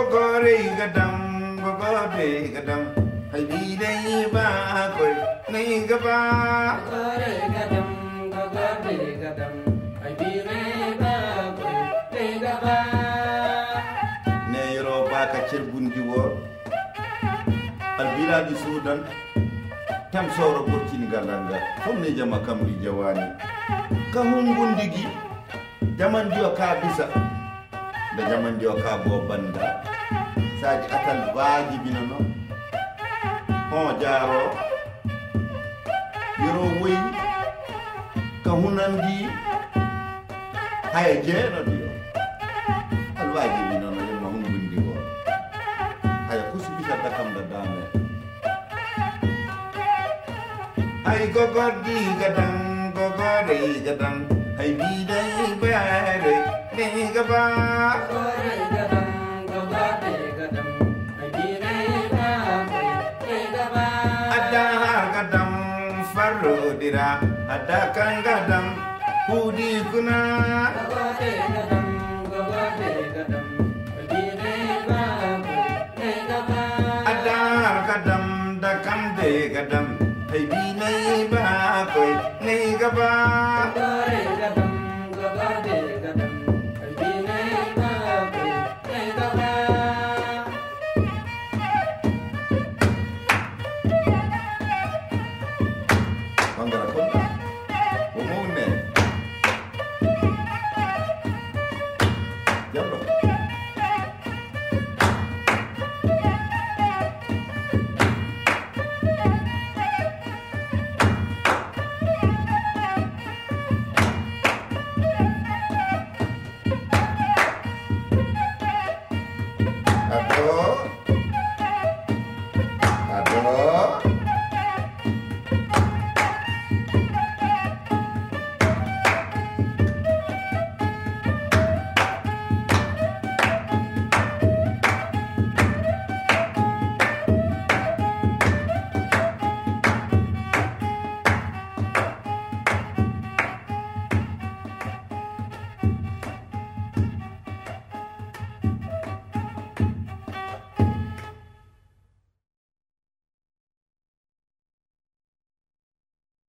gogore gadam gogore gadam. Hay bi dai ba koi ngai gaba Gogore gadam, gogore gadam, ay bire ba koy te gaba. ne yoro ba ka cer bundi wo. Al biladi sudan tam soro burkini galanga fom ne jama kamri jawani. Ka hum bundigi jaman dio ka bisa. Da jaman dio ka bo banda saji atal baji binono on jaro yoro woyi ka hunandi haya jeeno dio alwaji binono yemma hum bundi wo haya kusi bisa dakam da dame. Ay gogordi gadang gogore gadang. Hay bidai bare ne gaba farro dira ada kan gadam hudi kuna Gogore gadam, gogore gadam, bire ba te gaba. ada gadam da kan de ba koi ne Acabou.